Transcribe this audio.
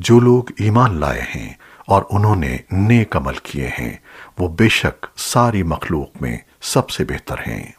جو لوگ ایمان لائے ہیں اور انہوں نے نیک عمل کیے ہیں، وہ بے شک ساری مخلوق میں سب سے بہتر ہیں۔